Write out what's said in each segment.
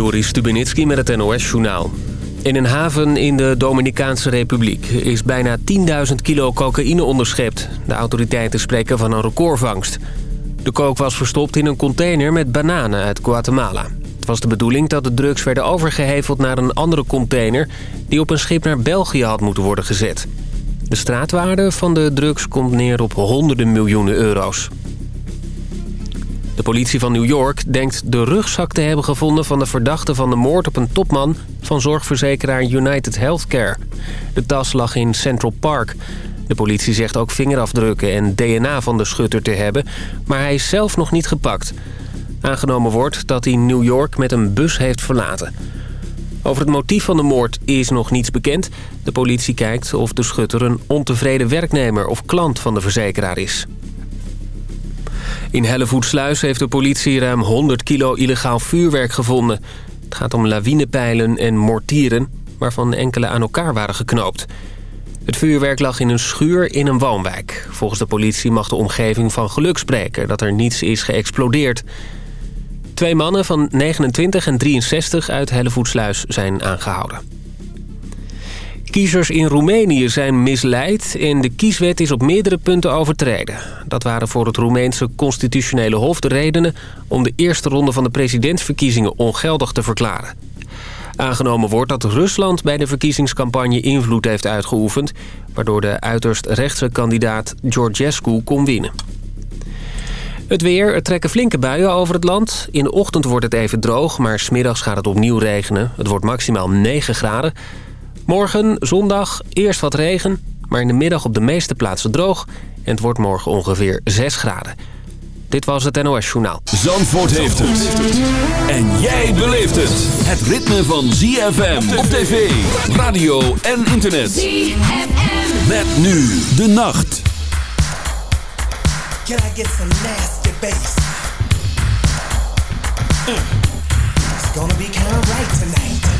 Joris Stubenitski met het NOS-journaal. In een haven in de Dominicaanse Republiek is bijna 10.000 kilo cocaïne onderschept. De autoriteiten spreken van een recordvangst. De kook was verstopt in een container met bananen uit Guatemala. Het was de bedoeling dat de drugs werden overgeheveld naar een andere container... die op een schip naar België had moeten worden gezet. De straatwaarde van de drugs komt neer op honderden miljoenen euro's. De politie van New York denkt de rugzak te hebben gevonden... van de verdachte van de moord op een topman van zorgverzekeraar United Healthcare. De tas lag in Central Park. De politie zegt ook vingerafdrukken en DNA van de schutter te hebben... maar hij is zelf nog niet gepakt. Aangenomen wordt dat hij New York met een bus heeft verlaten. Over het motief van de moord is nog niets bekend. De politie kijkt of de schutter een ontevreden werknemer of klant van de verzekeraar is. In Hellevoetsluis heeft de politie ruim 100 kilo illegaal vuurwerk gevonden. Het gaat om lawinepijlen en mortieren, waarvan enkele aan elkaar waren geknoopt. Het vuurwerk lag in een schuur in een woonwijk. Volgens de politie mag de omgeving van geluk spreken dat er niets is geëxplodeerd. Twee mannen van 29 en 63 uit Hellevoetsluis zijn aangehouden. Kiezers in Roemenië zijn misleid en de kieswet is op meerdere punten overtreden. Dat waren voor het Roemeense constitutionele hof de redenen... om de eerste ronde van de presidentsverkiezingen ongeldig te verklaren. Aangenomen wordt dat Rusland bij de verkiezingscampagne invloed heeft uitgeoefend... waardoor de uiterst rechtse kandidaat Georgescu kon winnen. Het weer, er trekken flinke buien over het land. In de ochtend wordt het even droog, maar smiddags gaat het opnieuw regenen. Het wordt maximaal 9 graden. Morgen, zondag, eerst wat regen, maar in de middag op de meeste plaatsen droog. En het wordt morgen ongeveer 6 graden. Dit was het NOS Journaal. Zandvoort heeft het. En jij beleeft het. Het ritme van ZFM op tv, radio en internet. ZFM. Met nu de nacht. Can I get some nasty bass? Mm. It's gonna be kind of right tonight.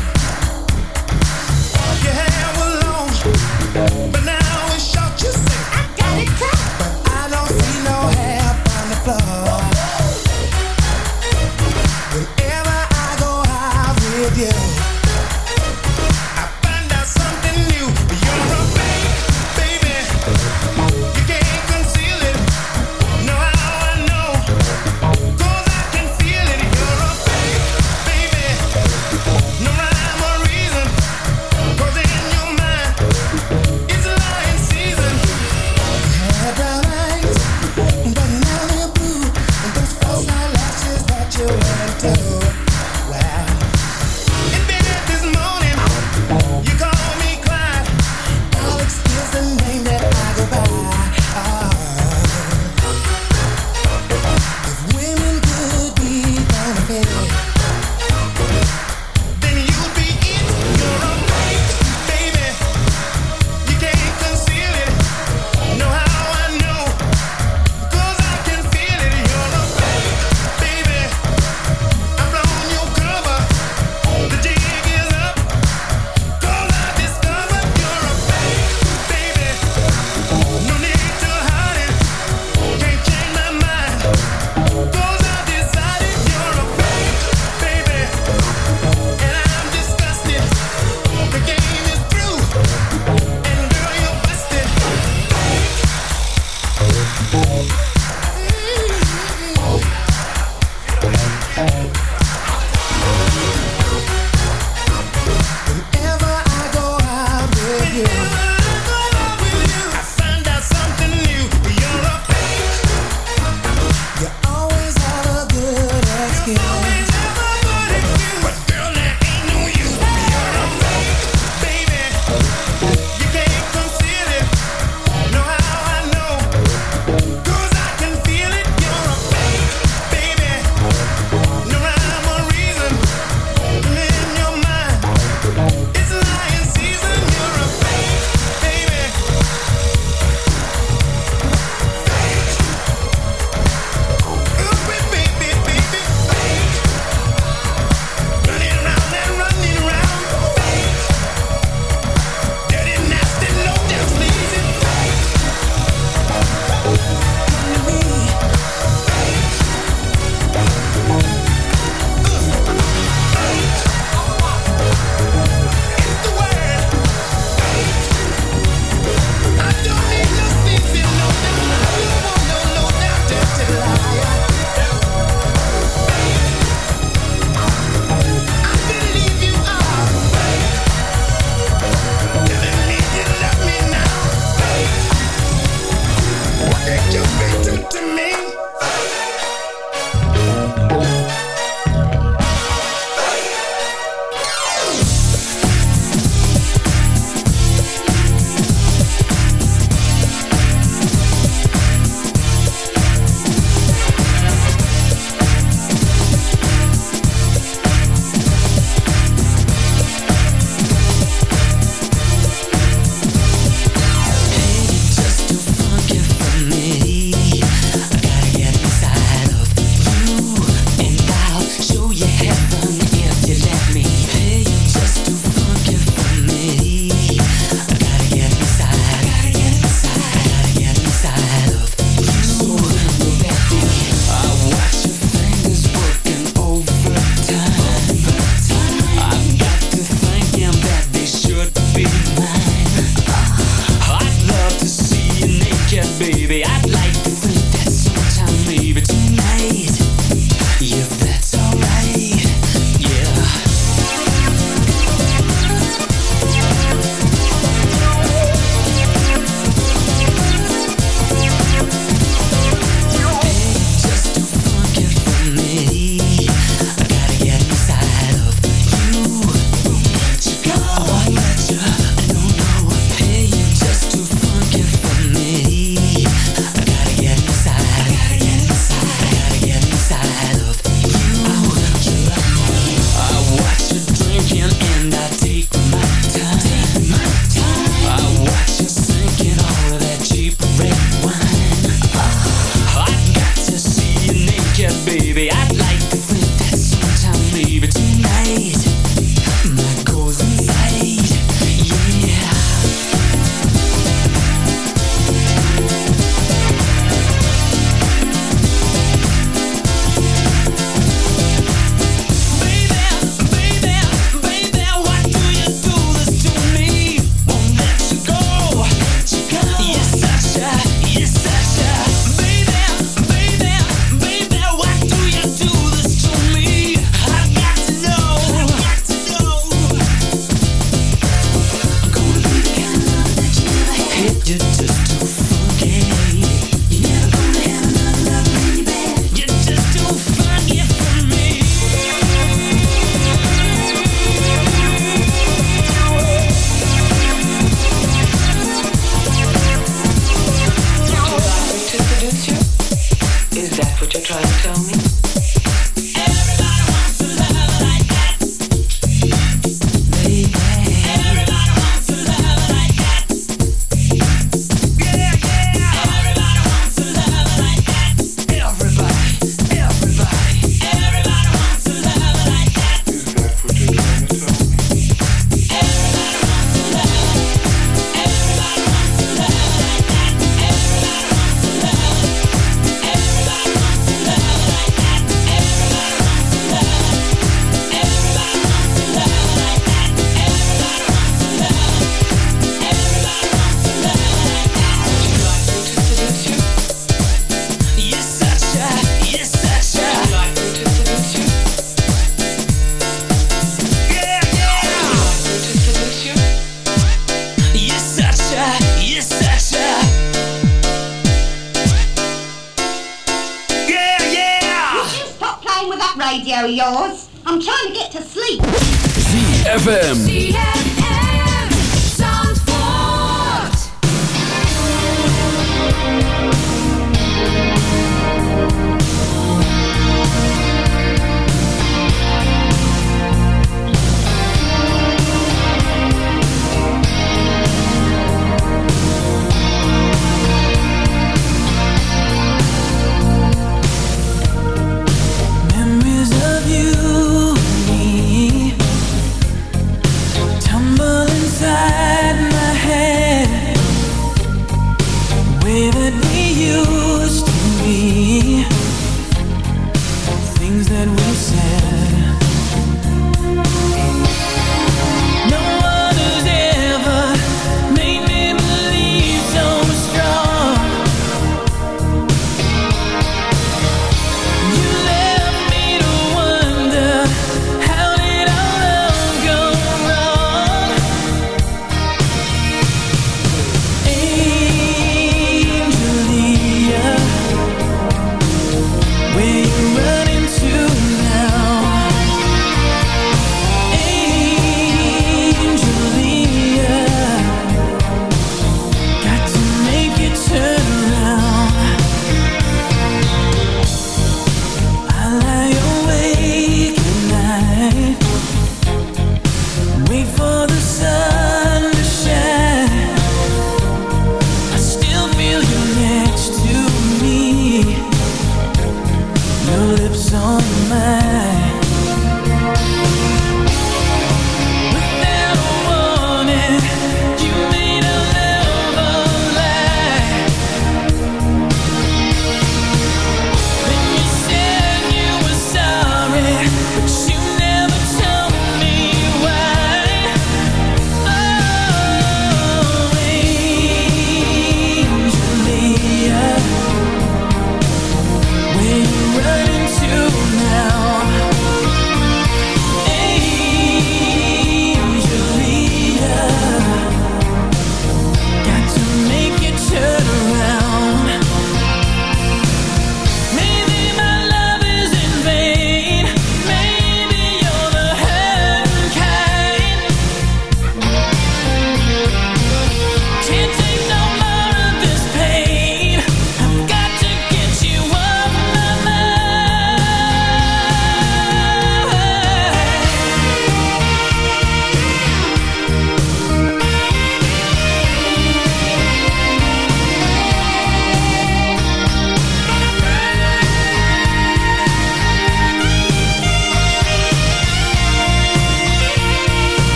ZFM.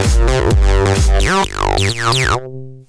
Thank you.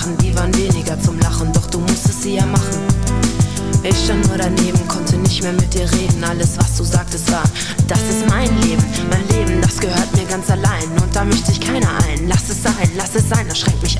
Sachen, die waren weniger zum Lachen. Doch du musstest sie ja machen. Ich stand nur daneben, konnte nicht mehr mit dir reden. Alles, was du sagtest, war, das ist mein Leben. Mein Leben, das gehört mir ganz allein. Und da mischt sich keiner ein. Lass es sein, lass es sein, das schränkt mich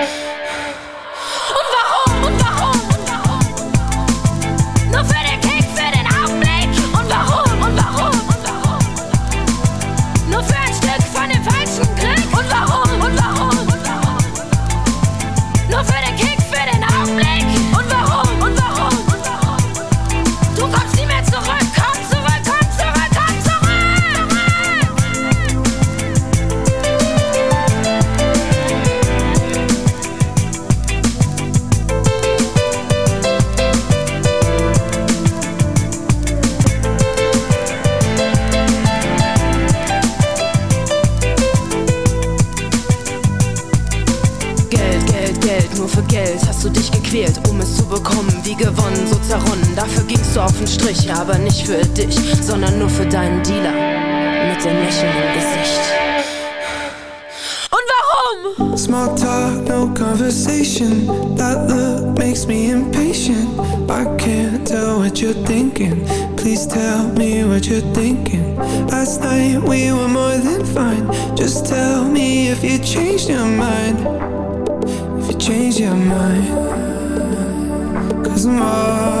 Striche, aber nicht für dich, sondern nur für deinen Dealer mit dem Lächeln im Gesicht. Und warum? Small talk, no conversation. That look makes me impatient. I can't tell what you're thinking. Please tell me what you're thinking. Last night we were more than fine. Just tell me if you changed your mind. If you changed your mind. Cause I'm all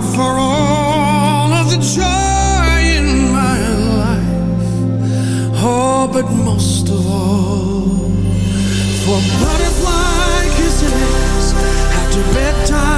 God for all of the joy in my life. Oh, but most of all, for butterfly kisses after bedtime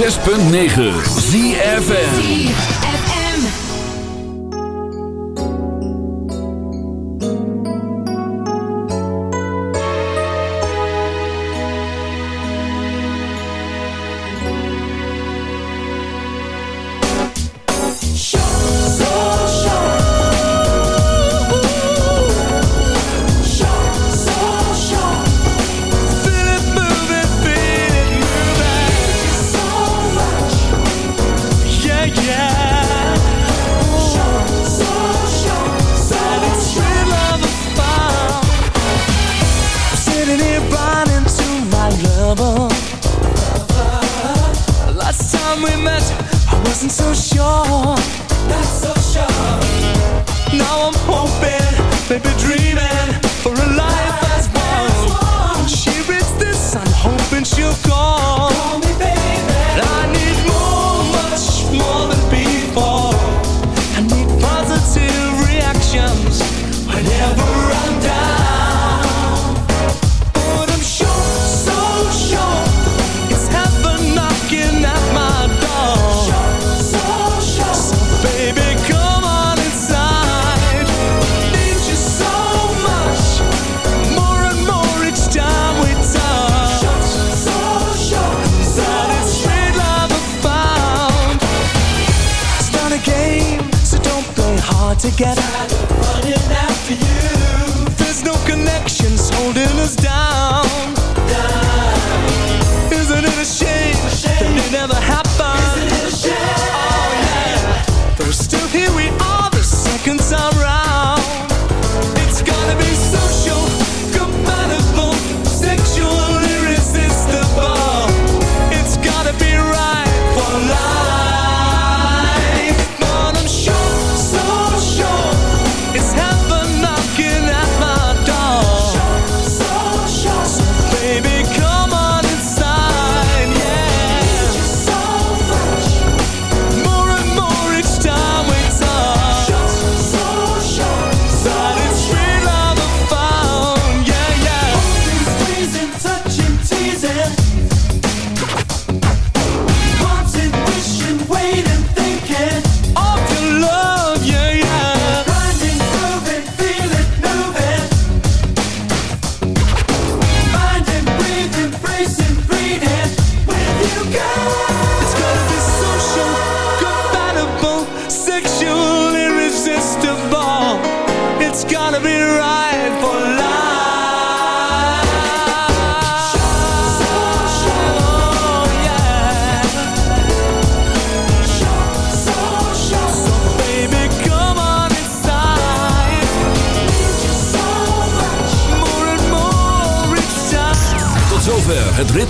106.9 ZFN together.